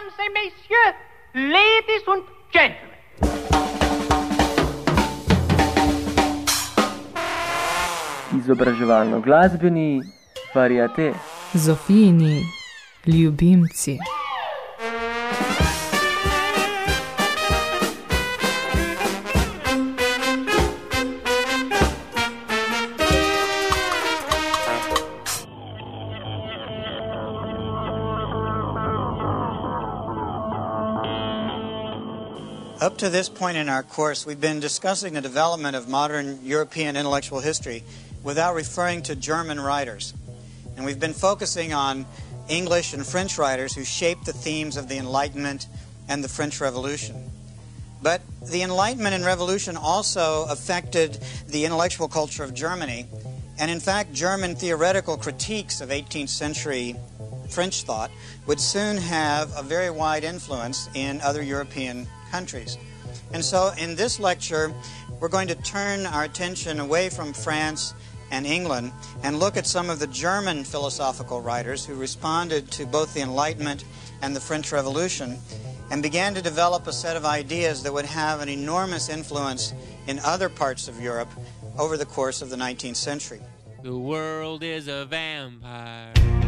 mesdames et messieurs, ladies and gentlemen. Izobraževalno glasbeni variate. Zofijini ljubimci. Up to this point in our course, we've been discussing the development of modern European intellectual history without referring to German writers. And we've been focusing on English and French writers who shaped the themes of the Enlightenment and the French Revolution. But the Enlightenment and Revolution also affected the intellectual culture of Germany. And in fact, German theoretical critiques of 18th century French thought would soon have a very wide influence in other European countries. And so in this lecture, we're going to turn our attention away from France and England and look at some of the German philosophical writers who responded to both the Enlightenment and the French Revolution and began to develop a set of ideas that would have an enormous influence in other parts of Europe over the course of the 19th century. The world is a vampire.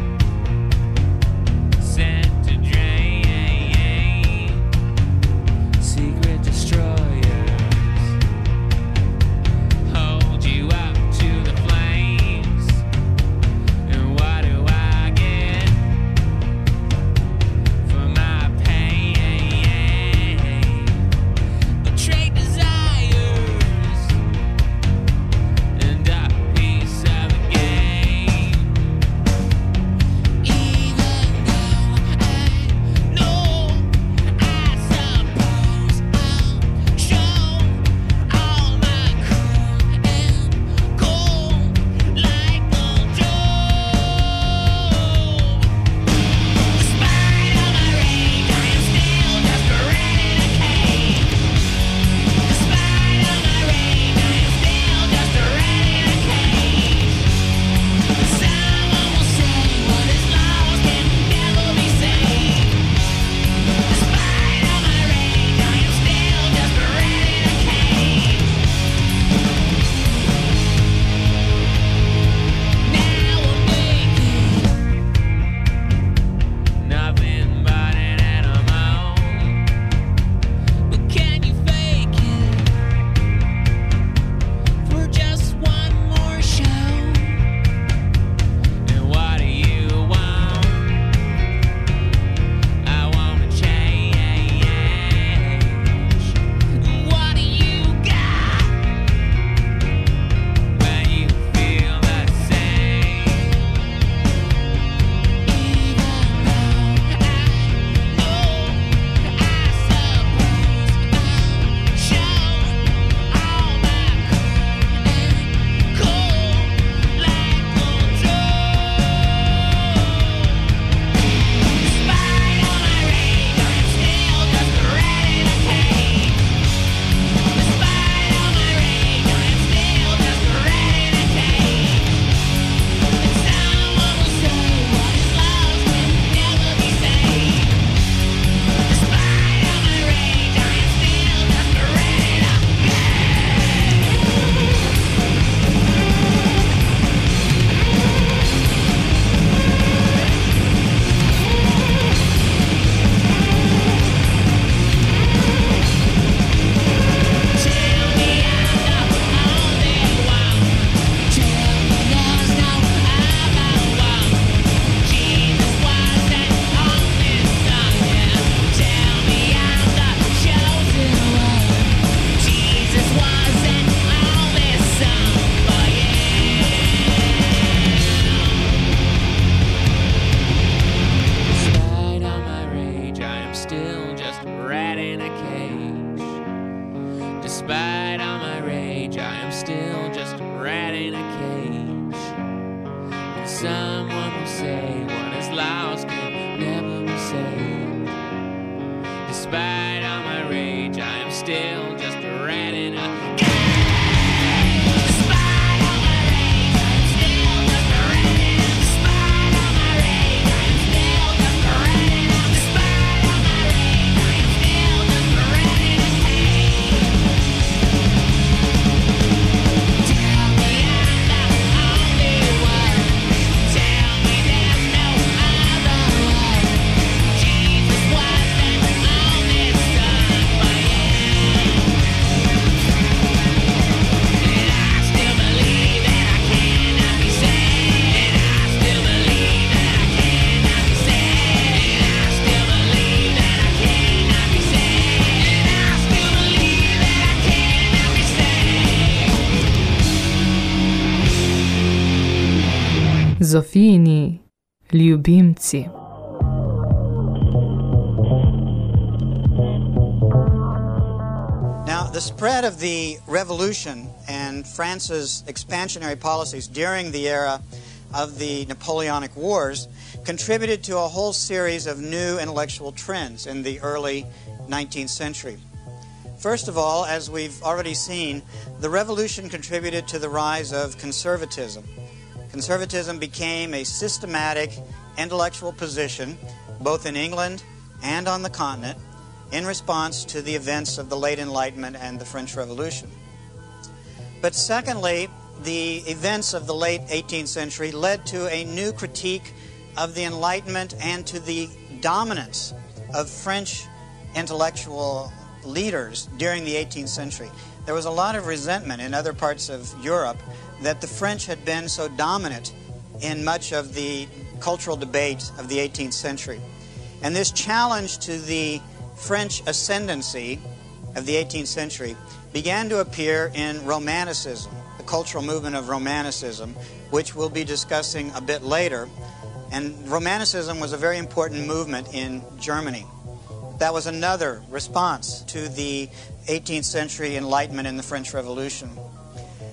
Zofijini ljubimci. Now, the spread of the revolution and France's expansionary policies during the era of the Napoleonic Wars contributed to a whole series of new intellectual trends in the early 19th century. First of all, as we've already seen, the revolution contributed to the rise of conservatism. Conservatism became a systematic intellectual position both in England and on the continent in response to the events of the late Enlightenment and the French Revolution. But secondly, the events of the late 18th century led to a new critique of the Enlightenment and to the dominance of French intellectual leaders during the 18th century. There was a lot of resentment in other parts of Europe that the French had been so dominant in much of the cultural debate of the 18th century. And this challenge to the French ascendancy of the 18th century began to appear in Romanticism, the cultural movement of Romanticism, which we'll be discussing a bit later. And Romanticism was a very important movement in Germany. That was another response to the 18th century Enlightenment and the French Revolution.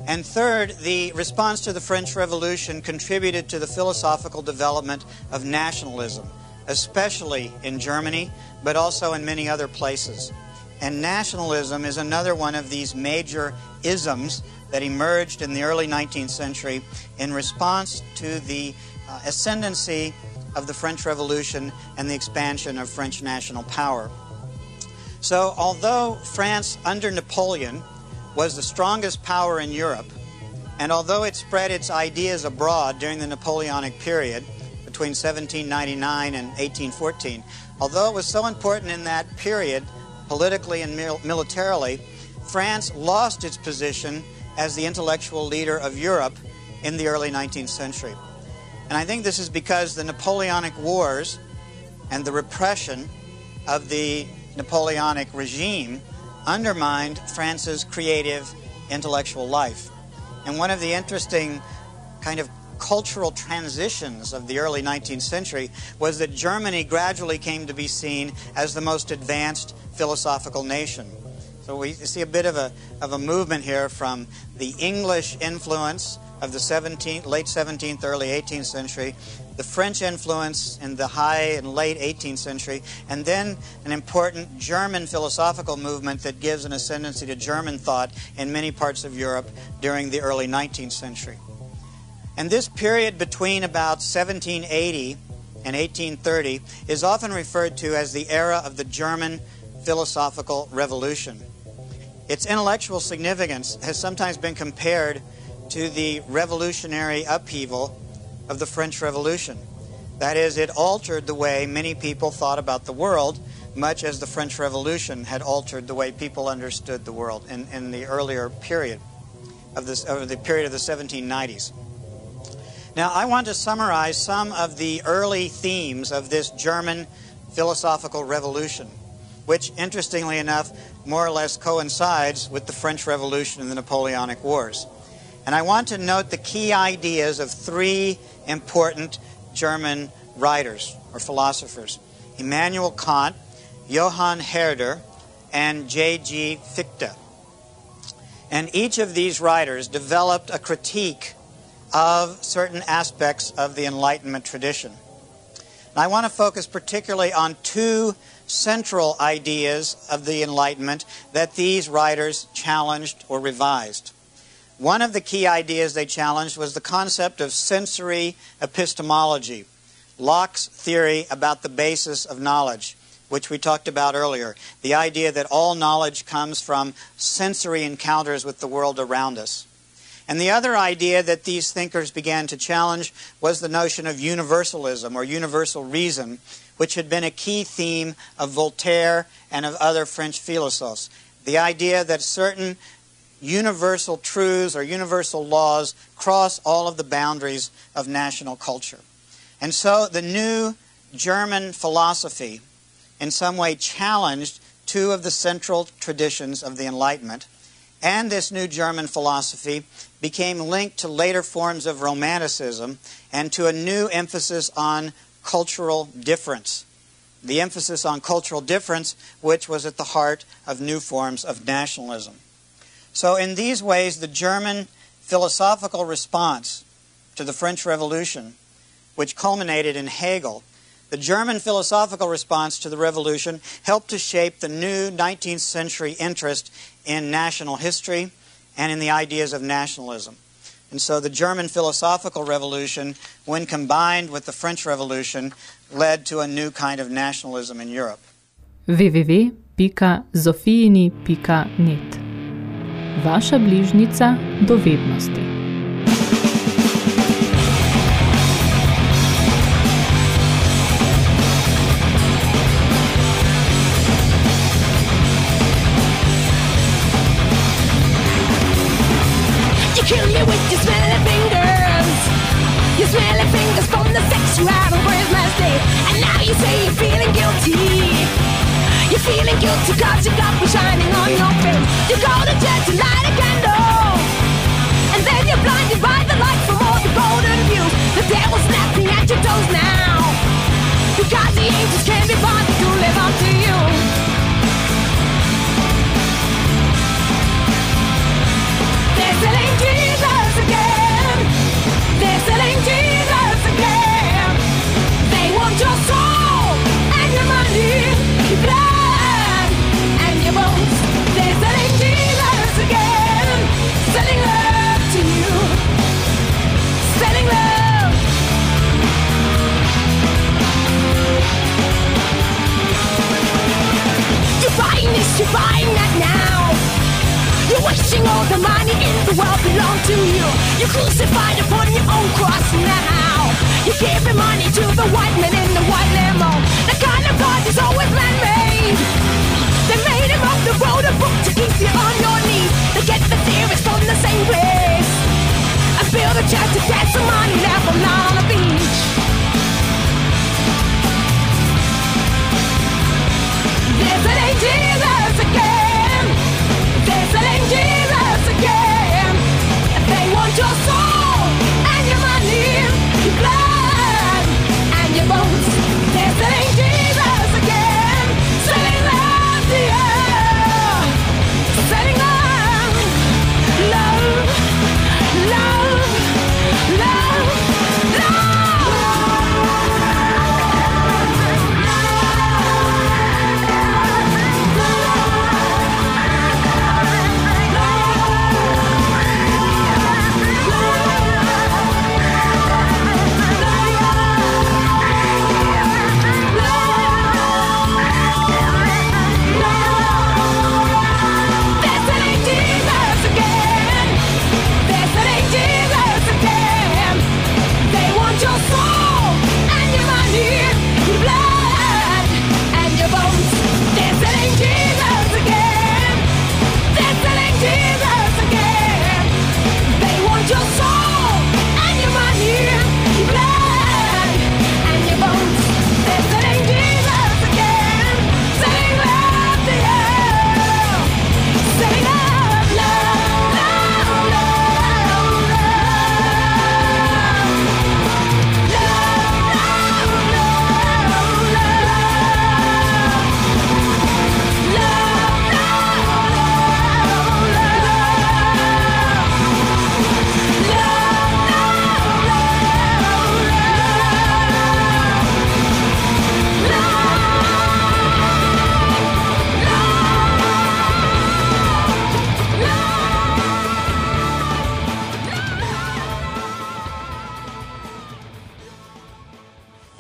And third, the response to the French Revolution contributed to the philosophical development of nationalism, especially in Germany, but also in many other places. And nationalism is another one of these major isms that emerged in the early 19th century in response to the uh, ascendancy of the French Revolution and the expansion of French national power. So, although France under Napoleon was the strongest power in Europe, and although it spread its ideas abroad during the Napoleonic period between 1799 and 1814, although it was so important in that period, politically and mil- militarily, France lost its position as the intellectual leader of Europe in the early 19th century. And I think this is because the Napoleonic Wars and the repression of the Napoleonic regime undermined France's creative intellectual life. And one of the interesting kind of cultural transitions of the early 19th century was that Germany gradually came to be seen as the most advanced philosophical nation. So we see a bit of a, of a movement here from the English influence of the 17th, late 17th, early 18th century, the French influence in the high and late 18th century, and then an important German philosophical movement that gives an ascendancy to German thought in many parts of Europe during the early 19th century. And this period between about 1780 and 1830 is often referred to as the era of the German philosophical revolution. Its intellectual significance has sometimes been compared to the revolutionary upheaval of the French Revolution. That is, it altered the way many people thought about the world, much as the French Revolution had altered the way people understood the world in, in the earlier period of, this, of the period of the 1790s. Now, I want to summarize some of the early themes of this German philosophical revolution, which, interestingly enough, more or less coincides with the French Revolution and the Napoleonic Wars. And I want to note the key ideas of three important German writers or philosophers Immanuel Kant, Johann Herder, and J.G. Fichte. And each of these writers developed a critique of certain aspects of the Enlightenment tradition. And I want to focus particularly on two central ideas of the Enlightenment that these writers challenged or revised. One of the key ideas they challenged was the concept of sensory epistemology, Locke's theory about the basis of knowledge, which we talked about earlier. The idea that all knowledge comes from sensory encounters with the world around us. And the other idea that these thinkers began to challenge was the notion of universalism or universal reason, which had been a key theme of Voltaire and of other French philosophers. The idea that certain universal truths or universal laws cross all of the boundaries of national culture. And so the new German philosophy in some way challenged two of the central traditions of the Enlightenment and this new German philosophy became linked to later forms of Romanticism and to a new emphasis on cultural difference. The emphasis on cultural difference, which was at the heart of new forms of nationalism. So, in these ways, the German philosophical response to the French Revolution, which culminated in Hegel, the German philosophical response to the revolution helped to shape the new 19th century interest in national history and in the ideas of nationalism. And so the German philosophical revolution, when combined with the French Revolution, led to a new kind of nationalism in Europe. www.zofijini.net Vaša bližnica dovednosti. Guilty cause your God was shining on your face. You go to church to light a candle. And then you're blinded by the light from all the golden views. The devil's snapping at your toes now. Because the angels can't be bothered to live up to you. You're buying that now. You're wishing all the money in the world belong to you. You're crucified upon your own cross now. You're giving money to the white man in the white limo. The kind of is always man-made. They made him up, the wrote a book to keep you on your knees. They get the theories from the same place. And build a church to get some money from on the beach. There's an Jesus again.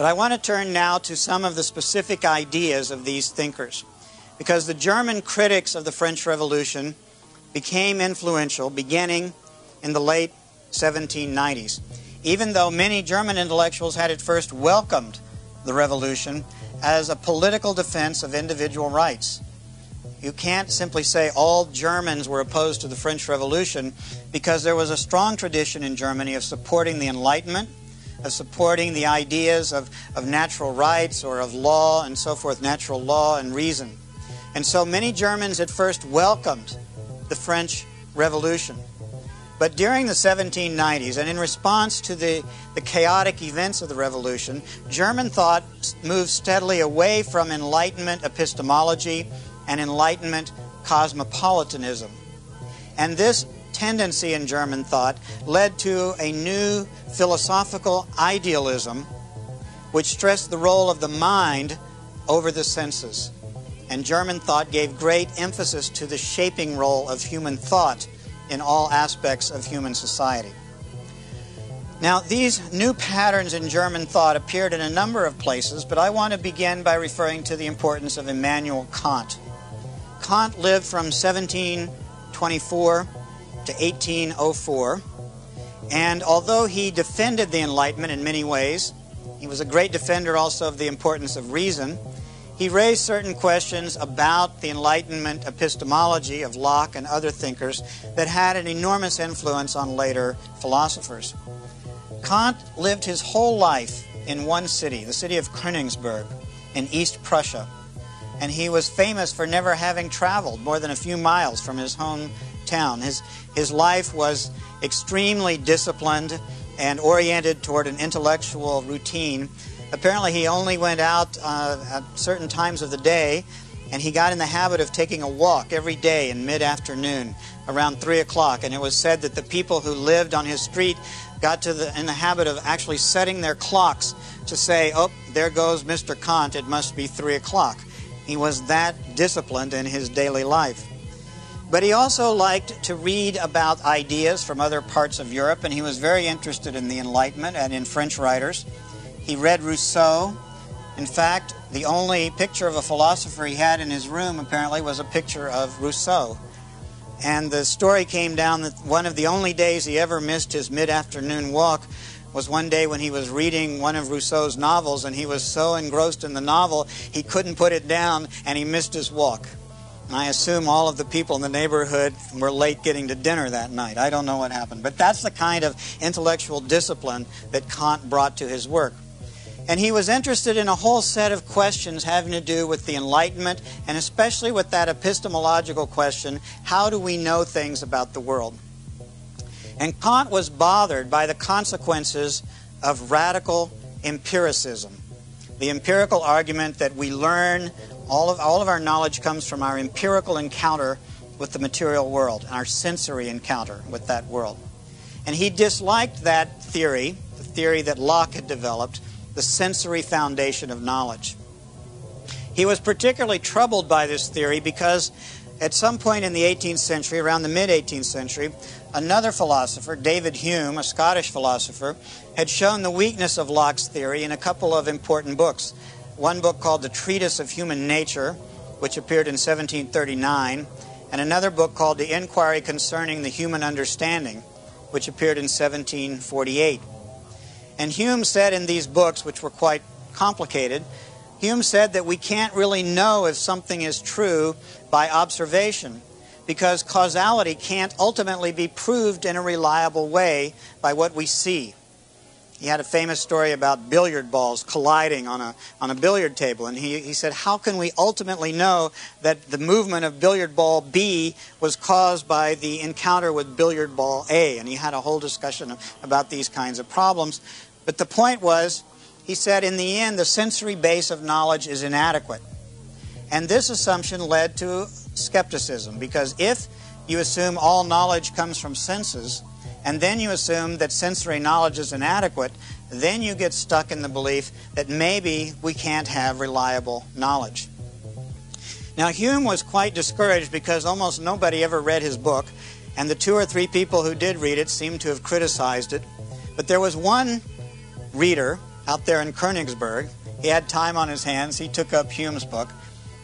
But I want to turn now to some of the specific ideas of these thinkers. Because the German critics of the French Revolution became influential beginning in the late 1790s. Even though many German intellectuals had at first welcomed the revolution as a political defense of individual rights. You can't simply say all Germans were opposed to the French Revolution because there was a strong tradition in Germany of supporting the Enlightenment, of supporting the ideas of, of natural rights or of law and so forth, natural law and reason. And so many Germans at first welcomed the French revolution. But during the 1790s, and in response to the, the chaotic events of the revolution, German thought moved steadily away from Enlightenment epistemology and Enlightenment cosmopolitanism. And this tendency in German thought led to a new philosophical idealism which stressed the role of the mind over the senses. And German thought gave great emphasis to the shaping role of human thought in all aspects of human society. Now, these new patterns in German thought appeared in a number of places, but I want to begin by referring to the importance of Immanuel Kant. Kant lived from 1724 to 1804, and although he defended the Enlightenment in many ways, he was a great defender also of the importance of reason. He raised certain questions about the Enlightenment epistemology of Locke and other thinkers that had an enormous influence on later philosophers. Kant lived his whole life in one city, the city of Königsberg in East Prussia, and he was famous for never having traveled more than a few miles from his hometown. His, his life was extremely disciplined and oriented toward an intellectual routine. Apparently, he only went out uh, at certain times of the day, and he got in the habit of taking a walk every day in mid afternoon around 3 o'clock. And it was said that the people who lived on his street got to the, in the habit of actually setting their clocks to say, oh, there goes Mr. Kant, it must be 3 o'clock. He was that disciplined in his daily life. But he also liked to read about ideas from other parts of Europe, and he was very interested in the Enlightenment and in French writers. He read Rousseau. In fact, the only picture of a philosopher he had in his room apparently was a picture of Rousseau. And the story came down that one of the only days he ever missed his mid afternoon walk was one day when he was reading one of Rousseau's novels, and he was so engrossed in the novel he couldn't put it down and he missed his walk. And I assume all of the people in the neighborhood were late getting to dinner that night. I don't know what happened. But that's the kind of intellectual discipline that Kant brought to his work. And he was interested in a whole set of questions having to do with the Enlightenment, and especially with that epistemological question how do we know things about the world? And Kant was bothered by the consequences of radical empiricism. The empirical argument that we learn, all of, all of our knowledge comes from our empirical encounter with the material world, our sensory encounter with that world. And he disliked that theory, the theory that Locke had developed, the sensory foundation of knowledge. He was particularly troubled by this theory because at some point in the 18th century, around the mid 18th century, another philosopher, David Hume, a Scottish philosopher, had shown the weakness of Locke's theory in a couple of important books. One book called The Treatise of Human Nature, which appeared in 1739, and another book called The Inquiry Concerning the Human Understanding, which appeared in 1748. And Hume said in these books, which were quite complicated, Hume said that we can't really know if something is true by observation because causality can't ultimately be proved in a reliable way by what we see. He had a famous story about billiard balls colliding on a, on a billiard table, and he, he said, How can we ultimately know that the movement of billiard ball B was caused by the encounter with billiard ball A? And he had a whole discussion about these kinds of problems. But the point was, he said, in the end, the sensory base of knowledge is inadequate. And this assumption led to skepticism because if you assume all knowledge comes from senses, and then you assume that sensory knowledge is inadequate, then you get stuck in the belief that maybe we can't have reliable knowledge. Now, Hume was quite discouraged because almost nobody ever read his book, and the two or three people who did read it seemed to have criticized it. But there was one reader out there in Königsberg. He had time on his hands. He took up Hume's book.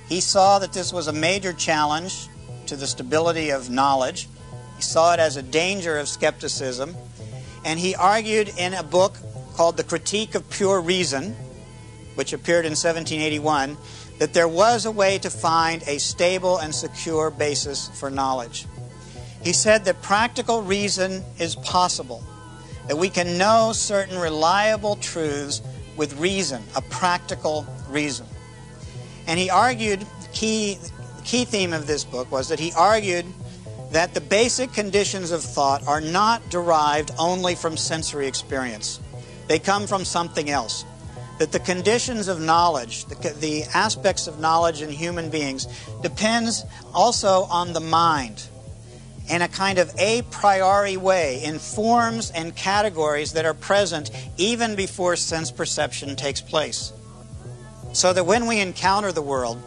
He saw that this was a major challenge to the stability of knowledge. He saw it as a danger of skepticism. And he argued in a book called The Critique of Pure Reason, which appeared in 1781, that there was a way to find a stable and secure basis for knowledge. He said that practical reason is possible, that we can know certain reliable truths with reason, a practical reason. And he argued, the key, the key theme of this book was that he argued that the basic conditions of thought are not derived only from sensory experience. They come from something else. That the conditions of knowledge, the, the aspects of knowledge in human beings, depends also on the mind in a kind of a priori way in forms and categories that are present even before sense perception takes place. So that when we encounter the world,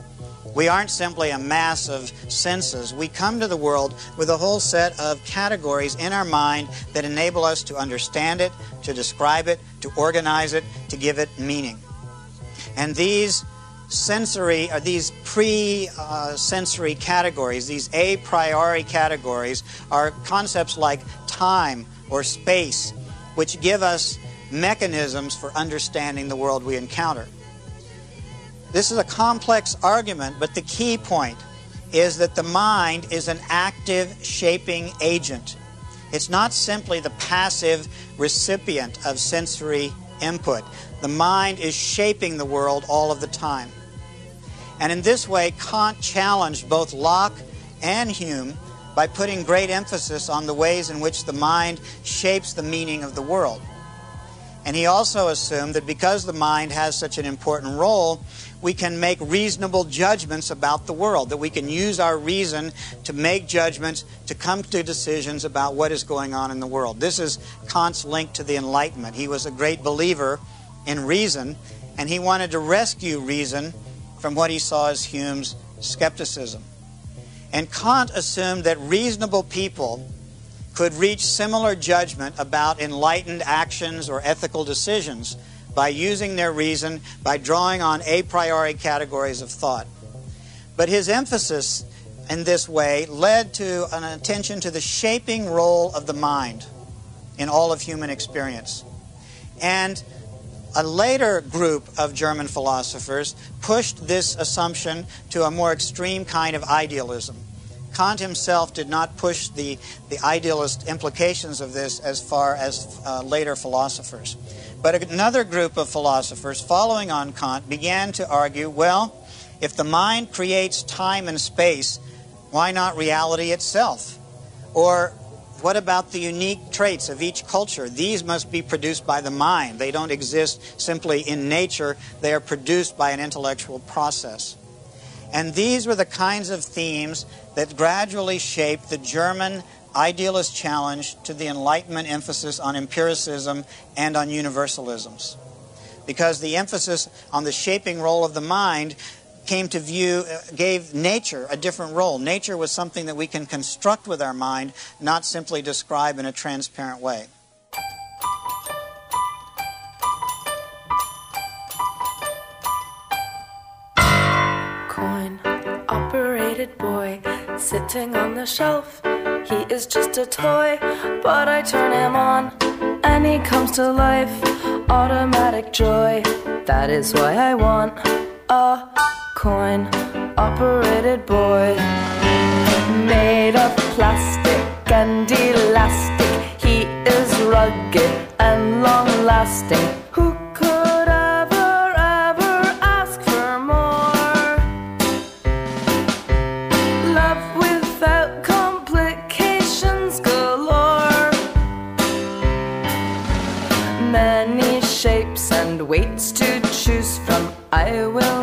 we aren't simply a mass of senses. We come to the world with a whole set of categories in our mind that enable us to understand it, to describe it, to organize it, to give it meaning. And these sensory, or these pre-sensory categories, these a priori categories, are concepts like time or space, which give us mechanisms for understanding the world we encounter. This is a complex argument, but the key point is that the mind is an active shaping agent. It's not simply the passive recipient of sensory input. The mind is shaping the world all of the time. And in this way, Kant challenged both Locke and Hume by putting great emphasis on the ways in which the mind shapes the meaning of the world. And he also assumed that because the mind has such an important role, we can make reasonable judgments about the world, that we can use our reason to make judgments, to come to decisions about what is going on in the world. This is Kant's link to the Enlightenment. He was a great believer in reason, and he wanted to rescue reason from what he saw as Hume's skepticism. And Kant assumed that reasonable people could reach similar judgment about enlightened actions or ethical decisions by using their reason, by drawing on a priori categories of thought. But his emphasis in this way led to an attention to the shaping role of the mind in all of human experience. And a later group of German philosophers pushed this assumption to a more extreme kind of idealism. Kant himself did not push the, the idealist implications of this as far as uh, later philosophers. But another group of philosophers, following on Kant, began to argue well, if the mind creates time and space, why not reality itself? Or what about the unique traits of each culture? These must be produced by the mind. They don't exist simply in nature, they are produced by an intellectual process. And these were the kinds of themes that gradually shaped the German idealist challenge to the Enlightenment emphasis on empiricism and on universalisms. Because the emphasis on the shaping role of the mind came to view, uh, gave nature a different role. Nature was something that we can construct with our mind, not simply describe in a transparent way. Coin operated boy sitting on the shelf. He is just a toy, but I turn him on and he comes to life. Automatic joy, that is why I want a coin operated boy. Made of plastic and elastic, he is rugged and long lasting. Who I will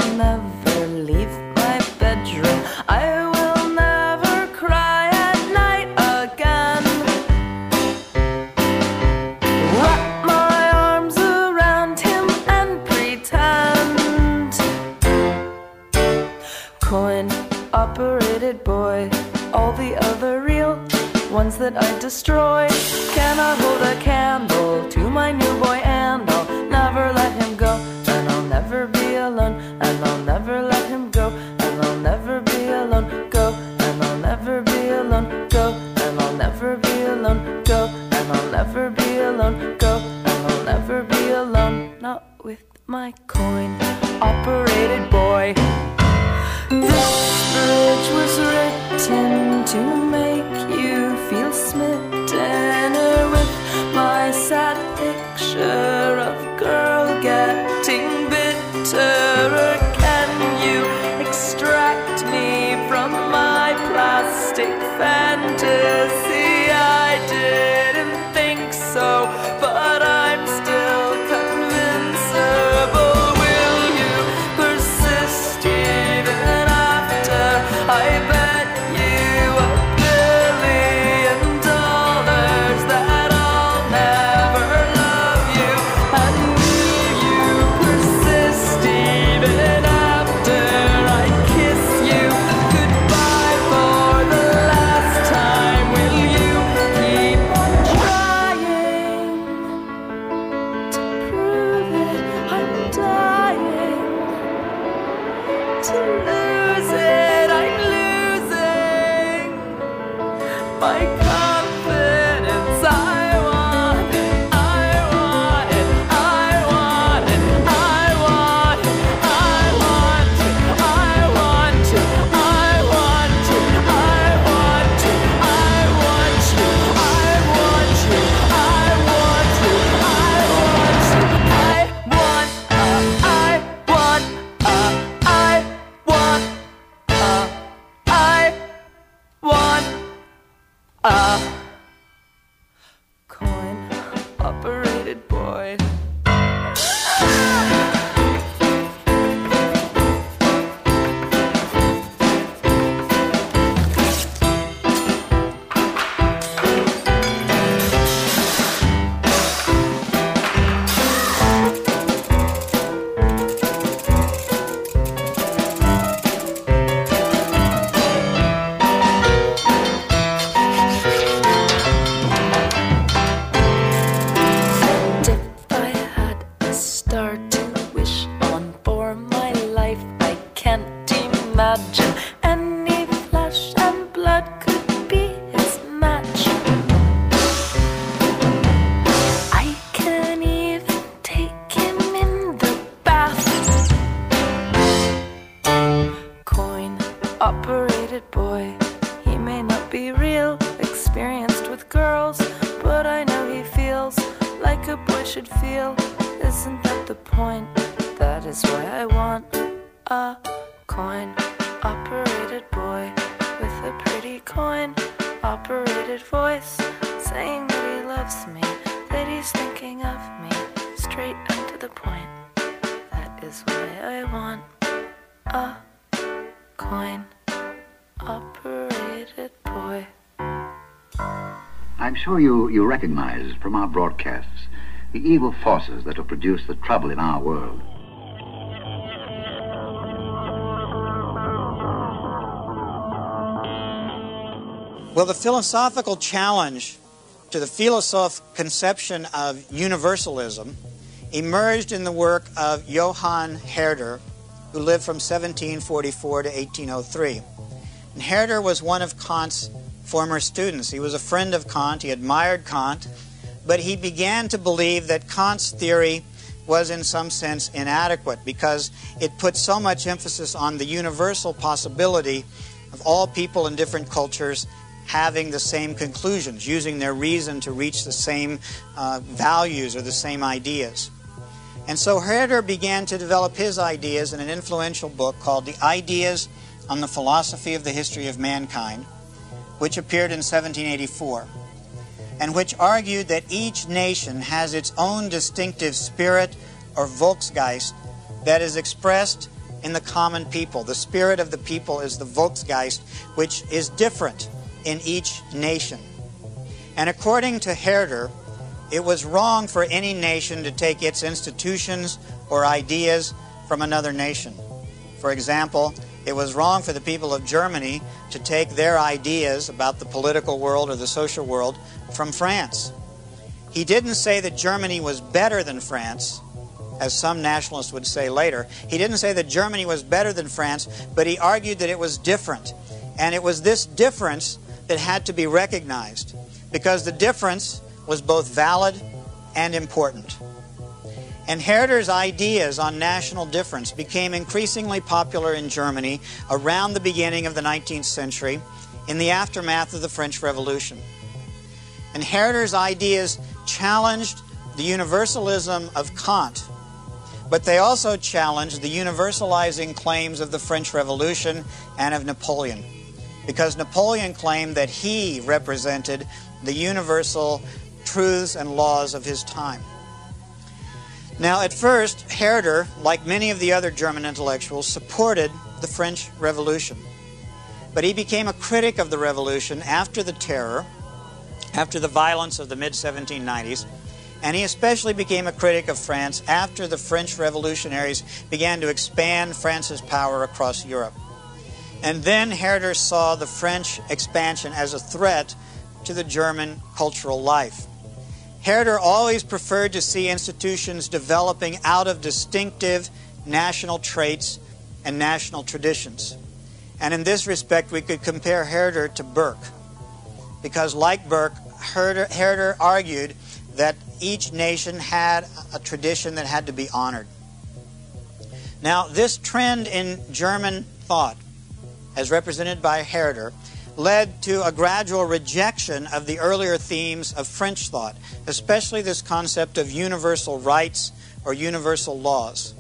operated boy with a pretty coin operated voice saying that he loves me, that he's thinking of me, straight and to the point. That is why I want a coin operated boy. I'm sure you, you recognize from our broadcasts the evil forces that have produced the trouble in our world. Well, the philosophical challenge to the philosophe conception of universalism emerged in the work of Johann Herder, who lived from 1744 to 1803. And Herder was one of Kant's former students. He was a friend of Kant, he admired Kant, but he began to believe that Kant's theory was in some sense inadequate because it put so much emphasis on the universal possibility of all people in different cultures having the same conclusions, using their reason to reach the same uh, values or the same ideas. And so Herder began to develop his ideas in an influential book called The Ideas on the Philosophy of the History of Mankind, which appeared in 1784, and which argued that each nation has its own distinctive spirit or Volksgeist that is expressed in the common people. The spirit of the people is the Volksgeist, which is different in each nation. And according to Herder, it was wrong for any nation to take its institutions or ideas from another nation. For example, it was wrong for the people of Germany to take their ideas about the political world or the social world from France. He didn't say that Germany was better than France, as some nationalists would say later. He didn't say that Germany was better than France, but he argued that it was different. And it was this difference that had to be recognized because the difference was both valid and important. And Herder's ideas on national difference became increasingly popular in Germany around the beginning of the 19th century in the aftermath of the French Revolution. And Herder's ideas challenged the universalism of Kant, but they also challenged the universalizing claims of the French Revolution and of Napoleon, because Napoleon claimed that he represented the universal truths and laws of his time. Now, at first, Herder, like many of the other German intellectuals, supported the French Revolution. But he became a critic of the revolution after the terror, after the violence of the mid 1790s, and he especially became a critic of France after the French revolutionaries began to expand France's power across Europe. And then Herder saw the French expansion as a threat to the German cultural life. Herder always preferred to see institutions developing out of distinctive national traits and national traditions. And in this respect, we could compare Herder to Burke, because like Burke, Herder, Herder argued that each nation had a tradition that had to be honored. Now, this trend in German thought, as represented by Herder, led to a gradual rejection of the earlier themes of French thought, especially this concept of universal rights or universal laws.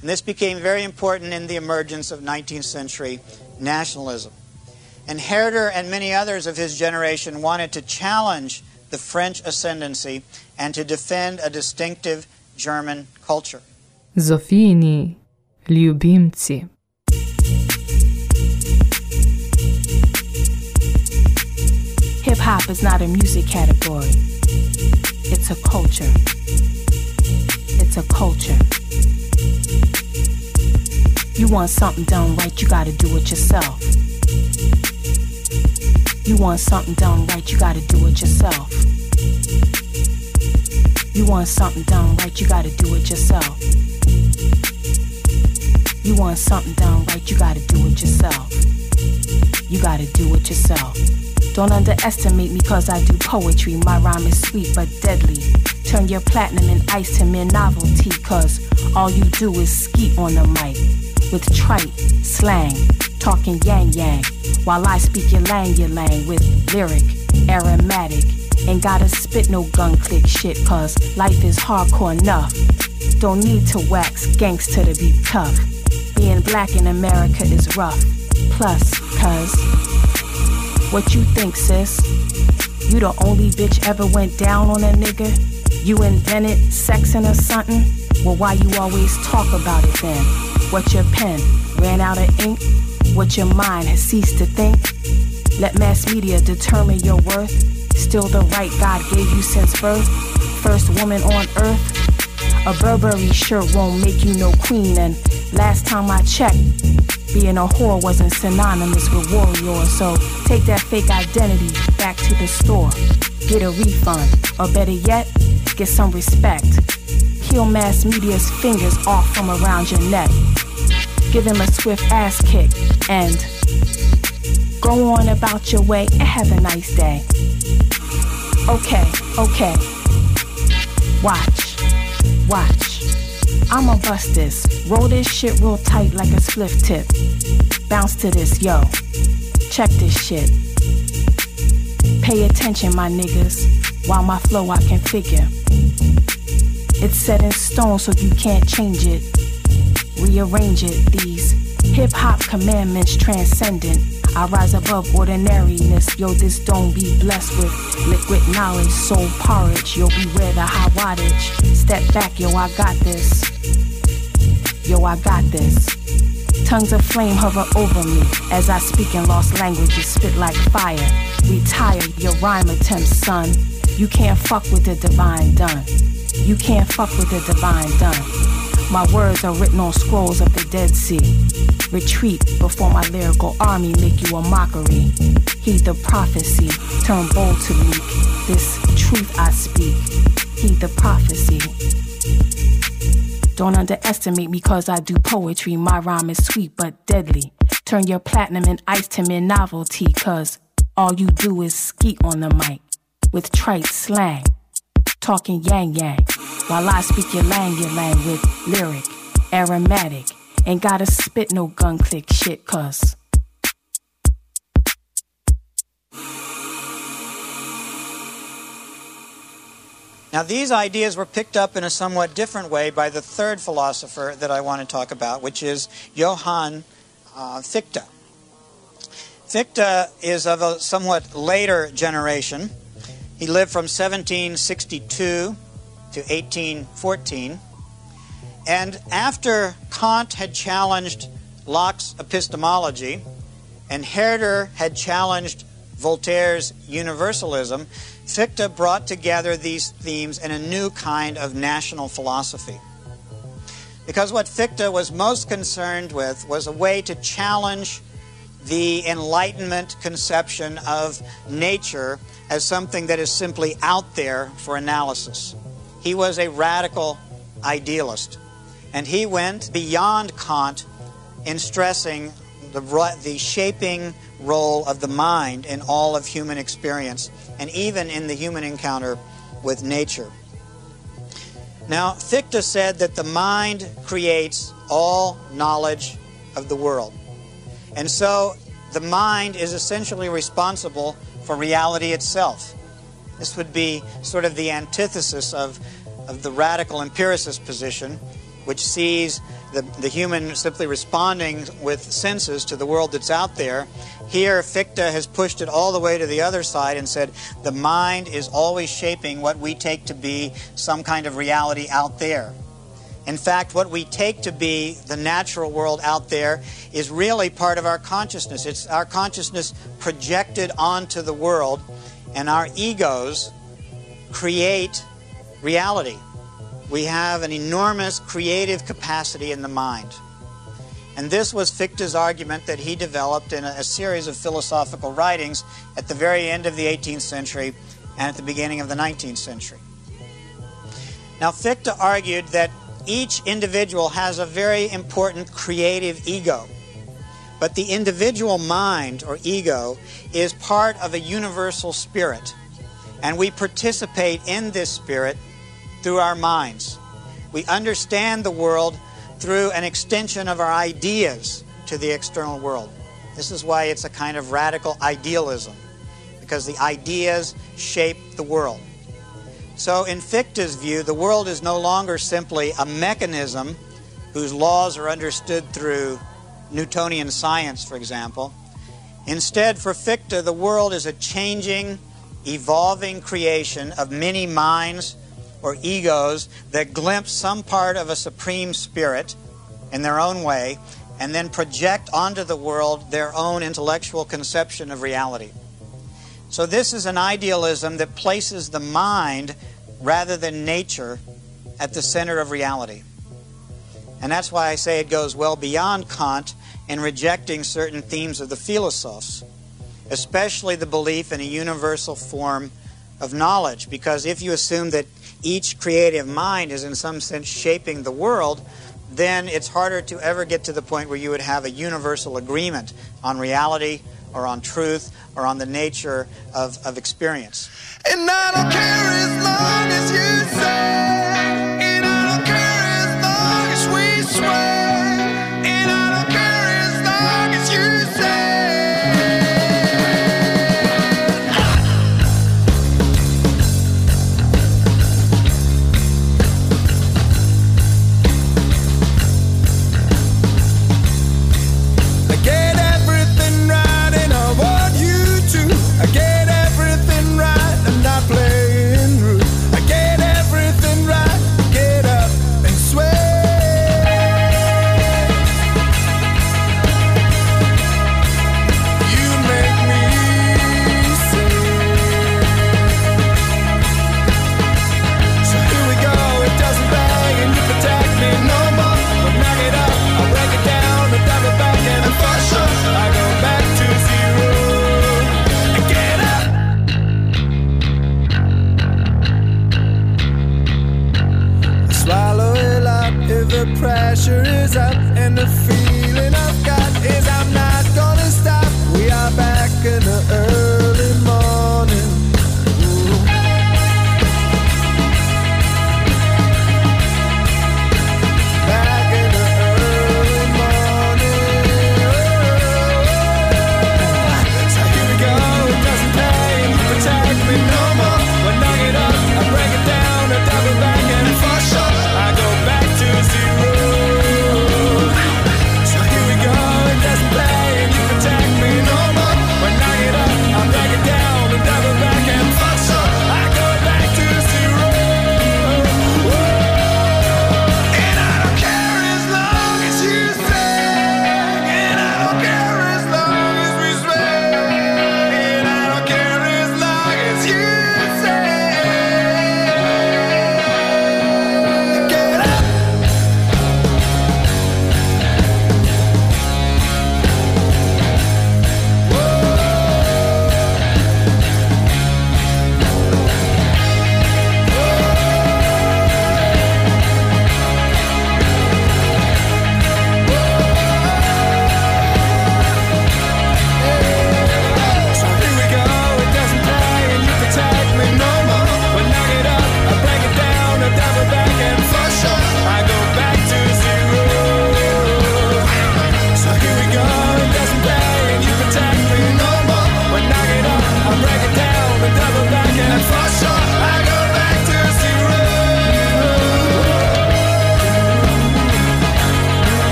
And this became very important in the emergence of 19th century nationalism. And Herder and many others of his generation wanted to challenge the French ascendancy and to defend a distinctive German culture. Zofijini ljubimci. Hip hop is not a music category, it's a culture. It's a culture. You want something done right, you gotta do it yourself. You want something done right, you gotta do it yourself. You want something done right, you gotta do it yourself. You want something done right, you gotta do it yourself. You gotta do it yourself. Don't underestimate me cause I do poetry. My rhyme is sweet but deadly. Turn your platinum and ice to mere novelty cause all you do is skeet on the mic. With trite, slang, talking yang yang. While I speak your lang your lang with lyric, aromatic. Ain't gotta spit no gun click shit cause life is hardcore enough. Don't need to wax gangster to be tough. Being black in America is rough. Plus, cuz what you think, sis? You the only bitch ever went down on a nigga? You invented sexing or something? Well, why you always talk about it then? What your pen ran out of ink? What your mind has ceased to think? Let mass media determine your worth. Still the right God gave you since birth. First woman on earth. A Burberry shirt won't make you no queen. And last time I checked, being a whore wasn't synonymous with warrior. So take that fake identity back to the store. Get a refund. Or better yet, get some respect. Peel mass media's fingers off from around your neck. Give him a swift ass kick and go on about your way and have a nice day. Okay, okay. Watch, watch. I'ma bust this. Roll this shit real tight like a spliff tip. Bounce to this, yo. Check this shit. Pay attention, my niggas. While my flow I can figure. It's set in stone so you can't change it. Rearrange it, these hip hop commandments transcendent. I rise above ordinariness. Yo, this don't be blessed with liquid knowledge, soul porridge. Yo, beware the high wattage. Step back, yo, I got this. Yo, I got this. Tongues of flame hover over me as I speak in lost languages, spit like fire. Retire your rhyme attempts, son. You can't fuck with the divine done. You can't fuck with the divine done. My words are written on scrolls of the Dead Sea. Retreat before my lyrical army make you a mockery. Heed the prophecy, turn bold to meek. This truth I speak. Heed the prophecy. Don't underestimate me cause I do poetry. My rhyme is sweet but deadly. Turn your platinum and ice to mere novelty cause all you do is skeet on the mic with trite slang. Talking yang yang while I speak your lang your lang with lyric, aromatic. Ain't gotta spit no gun click shit cause Now, these ideas were picked up in a somewhat different way by the third philosopher that I want to talk about, which is Johann uh, Fichte. Fichte is of a somewhat later generation. He lived from 1762 to 1814. And after Kant had challenged Locke's epistemology and Herder had challenged Voltaire's universalism, Fichte brought together these themes in a new kind of national philosophy. Because what Fichte was most concerned with was a way to challenge the Enlightenment conception of nature as something that is simply out there for analysis. He was a radical idealist. And he went beyond Kant in stressing the, the shaping role of the mind in all of human experience and even in the human encounter with nature. Now, Fichte said that the mind creates all knowledge of the world. And so the mind is essentially responsible for reality itself. This would be sort of the antithesis of, of the radical empiricist position, which sees the, the human simply responding with senses to the world that's out there. Here, Fichte has pushed it all the way to the other side and said the mind is always shaping what we take to be some kind of reality out there. In fact, what we take to be the natural world out there is really part of our consciousness. It's our consciousness projected onto the world, and our egos create reality. We have an enormous creative capacity in the mind. And this was Fichte's argument that he developed in a, a series of philosophical writings at the very end of the 18th century and at the beginning of the 19th century. Now, Fichte argued that each individual has a very important creative ego. But the individual mind or ego is part of a universal spirit. And we participate in this spirit through our minds. We understand the world through an extension of our ideas to the external world. This is why it's a kind of radical idealism, because the ideas shape the world. So, in Fichte's view, the world is no longer simply a mechanism whose laws are understood through Newtonian science, for example. Instead, for Fichte, the world is a changing, evolving creation of many minds or egos that glimpse some part of a supreme spirit in their own way and then project onto the world their own intellectual conception of reality. So, this is an idealism that places the mind rather than nature at the center of reality. And that's why I say it goes well beyond Kant in rejecting certain themes of the philosophes, especially the belief in a universal form of knowledge. Because if you assume that each creative mind is in some sense shaping the world, then it's harder to ever get to the point where you would have a universal agreement on reality or on truth or on the nature of, of experience. And I don't care as long as you say. And I don't care as long as we swear.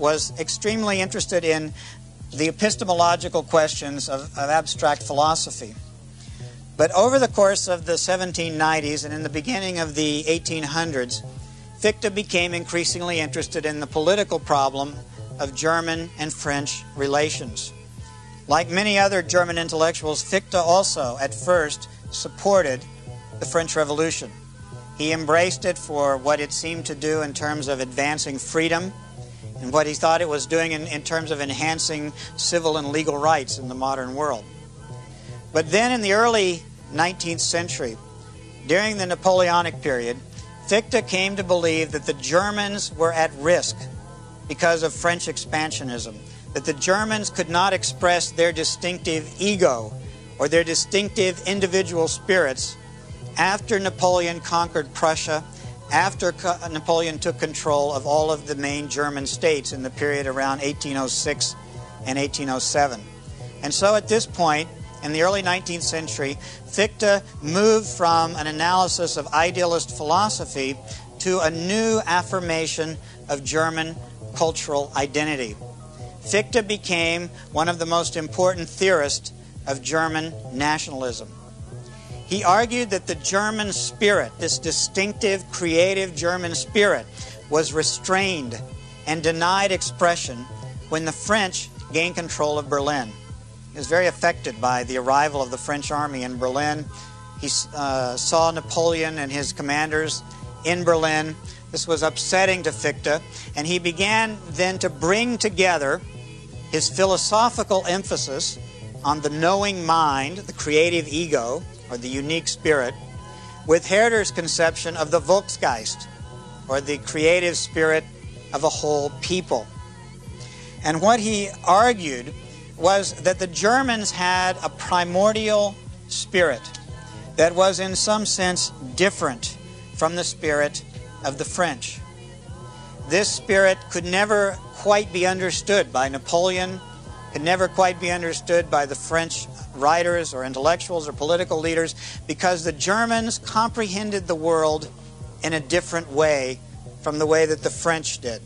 Was extremely interested in the epistemological questions of, of abstract philosophy. But over the course of the 1790s and in the beginning of the 1800s, Fichte became increasingly interested in the political problem of German and French relations. Like many other German intellectuals, Fichte also, at first, supported the French Revolution. He embraced it for what it seemed to do in terms of advancing freedom and what he thought it was doing in, in terms of enhancing civil and legal rights in the modern world. But then in the early 19th century, during the Napoleonic period, Fichte came to believe that the Germans were at risk because of French expansionism, that the Germans could not express their distinctive ego or their distinctive individual spirits after Napoleon conquered Prussia, after Napoleon took control of all of the main German states in the period around 1806 and 1807. And so at this point, in the early 19th century, Fichte moved from an analysis of idealist philosophy to a new affirmation of German cultural identity. Fichte became one of the most important theorists of German nationalism. He argued that the German spirit, this distinctive, creative German spirit, was restrained and denied expression when the French gained control of Berlin. He was very affected by the arrival of the French army in Berlin. He uh, saw Napoleon and his commanders in Berlin. This was upsetting to Fichte, and he began then to bring together his philosophical emphasis on the knowing mind, the creative ego, or the unique spirit, with Herder's conception of the Volksgeist, or the creative spirit of a whole people. And what he argued was that the Germans had a primordial spirit that was, in some sense, different from the spirit of the French. This spirit could never quite be understood by Napoleon, could never quite be understood by the French writers or intellectuals or political leaders because the Germans comprehended the world in a different way from the way that the French did.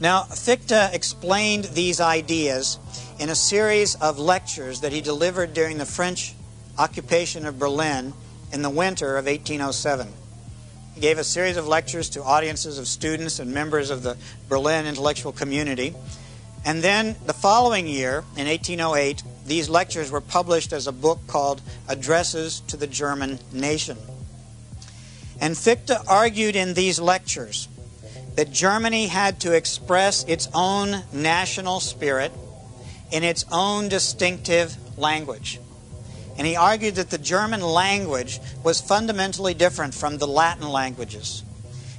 Now, Fichte explained these ideas in a series of lectures that he delivered during the French occupation of Berlin in the winter of 1807. He gave a series of lectures to audiences of students and members of the Berlin intellectual community. And then the following year, in 1808, these lectures were published as a book called Addresses to the German Nation. And Fichte argued in these lectures that Germany had to express its own national spirit in its own distinctive language. And he argued that the German language was fundamentally different from the Latin languages.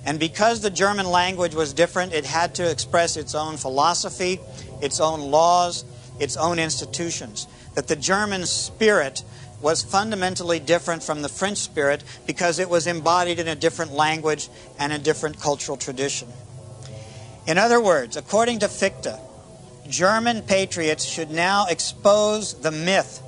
And because the German language was different, it had to express its own philosophy, its own laws, its own institutions. That the German spirit was fundamentally different from the French spirit because it was embodied in a different language and a different cultural tradition. In other words, according to Fichte, German patriots should now expose the myth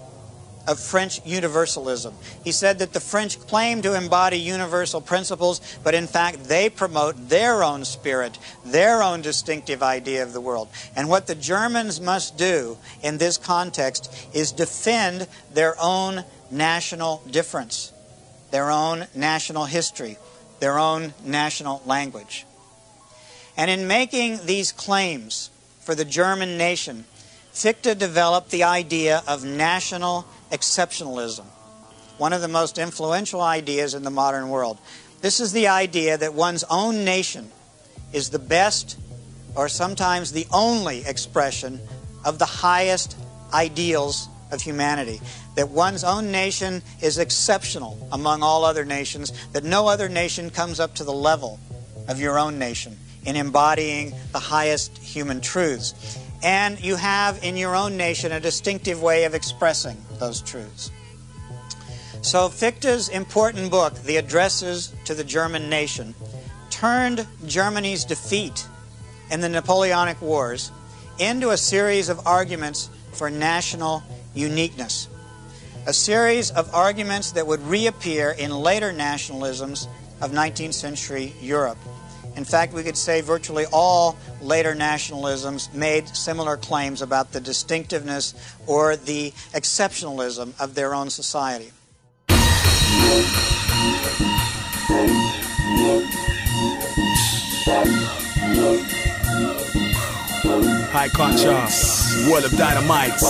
of French universalism. He said that the French claim to embody universal principles, but in fact they promote their own spirit, their own distinctive idea of the world. And what the Germans must do in this context is defend their own national difference, their own national history, their own national language. And in making these claims for the German nation, Fichte developed the idea of national exceptionalism, one of the most influential ideas in the modern world. This is the idea that one's own nation is the best or sometimes the only expression of the highest ideals of humanity. That one's own nation is exceptional among all other nations, that no other nation comes up to the level of your own nation in embodying the highest human truths and you have in your own nation a distinctive way of expressing those truths. So Fichte's important book, The Addresses to the German Nation, turned Germany's defeat in the Napoleonic Wars into a series of arguments for national uniqueness, a series of arguments that would reappear in later nationalisms of 19th century Europe. In fact, we could say virtually all later nationalisms made similar claims about the distinctiveness or the exceptionalism of their own society. High contrast, world of dynamites.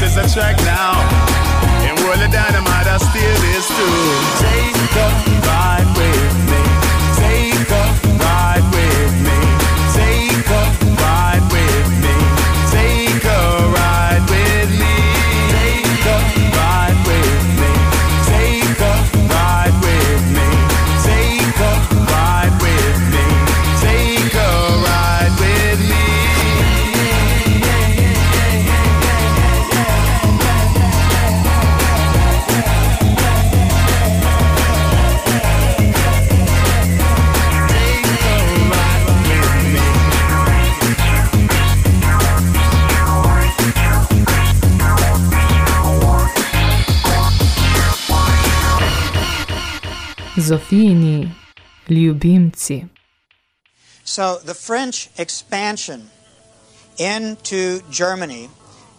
this is a track now. And World of Dynamite, I steal this too. Take a ride with me. Zofijini ljubimci. So the French expansion into Germany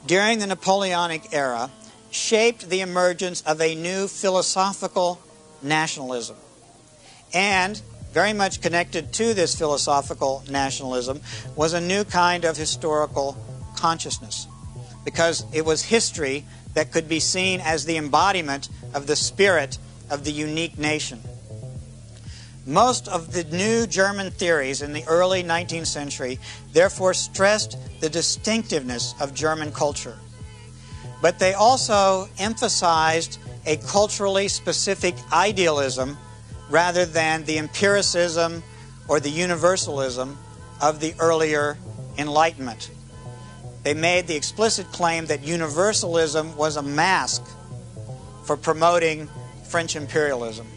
during the Napoleonic era shaped the emergence of a new philosophical nationalism. And very much connected to this philosophical nationalism was a new kind of historical consciousness because it was history that could be seen as the embodiment of the spirit of the unique nation. Most of the new German theories in the early 19th century therefore stressed the distinctiveness of German culture. But they also emphasized a culturally specific idealism rather than the empiricism or the universalism of the earlier Enlightenment. They made the explicit claim that universalism was a mask for promoting French imperialism,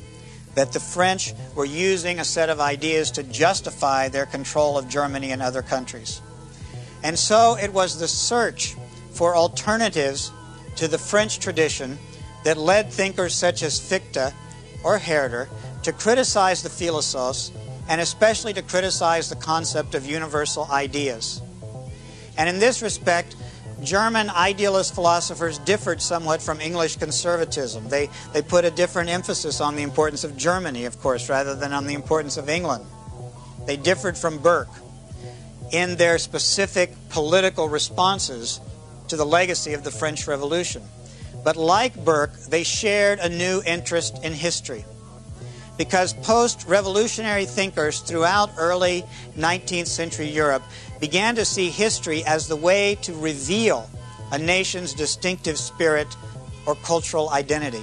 that the French were using a set of ideas to justify their control of Germany and other countries. And so it was the search for alternatives to the French tradition that led thinkers such as Fichte or Herder to criticize the philosophes and especially to criticize the concept of universal ideas. And in this respect, German idealist philosophers differed somewhat from English conservatism. They, they put a different emphasis on the importance of Germany, of course, rather than on the importance of England. They differed from Burke in their specific political responses to the legacy of the French Revolution. But like Burke, they shared a new interest in history. Because post revolutionary thinkers throughout early 19th century Europe began to see history as the way to reveal a nation's distinctive spirit or cultural identity.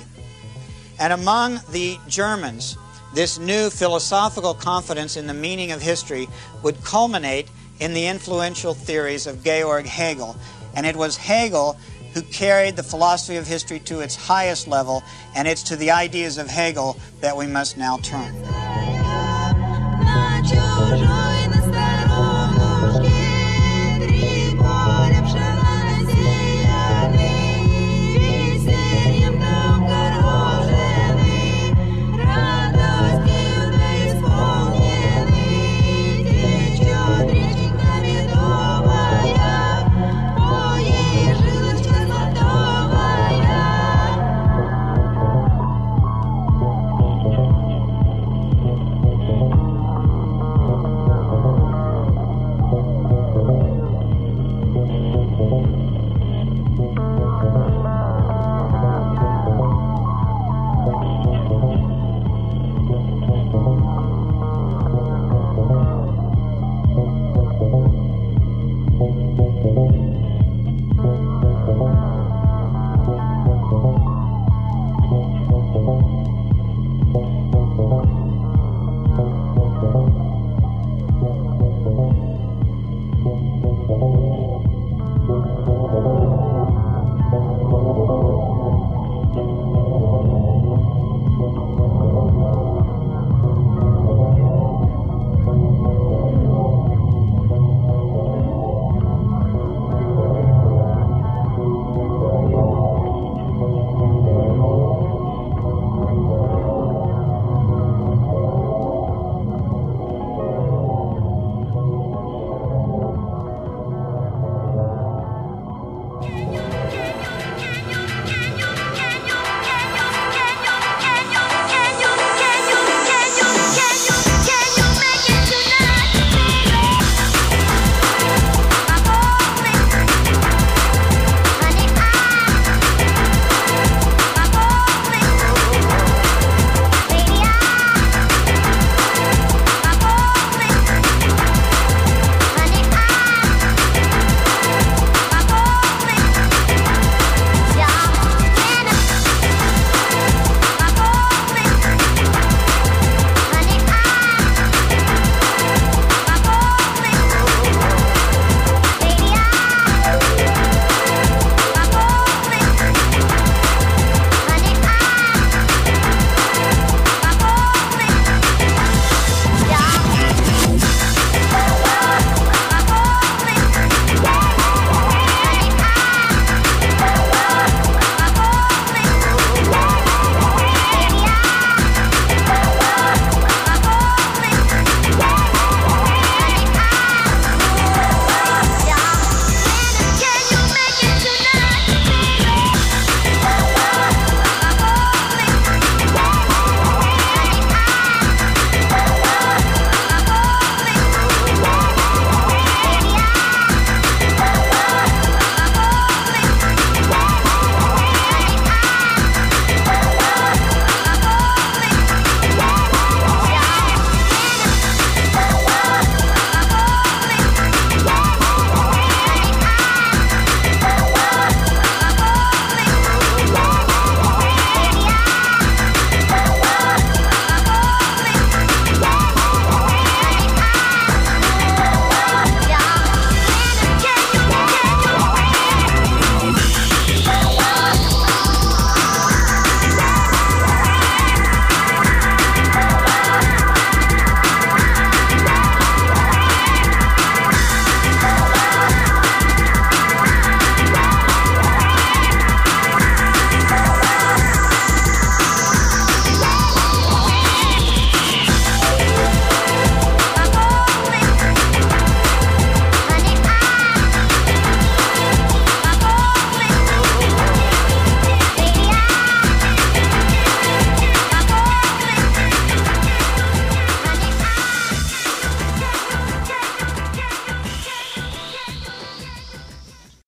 And among the Germans, this new philosophical confidence in the meaning of history would culminate in the influential theories of Georg Hegel. And it was Hegel who carried the philosophy of history to its highest level, and it's to the ideas of Hegel that we must now turn.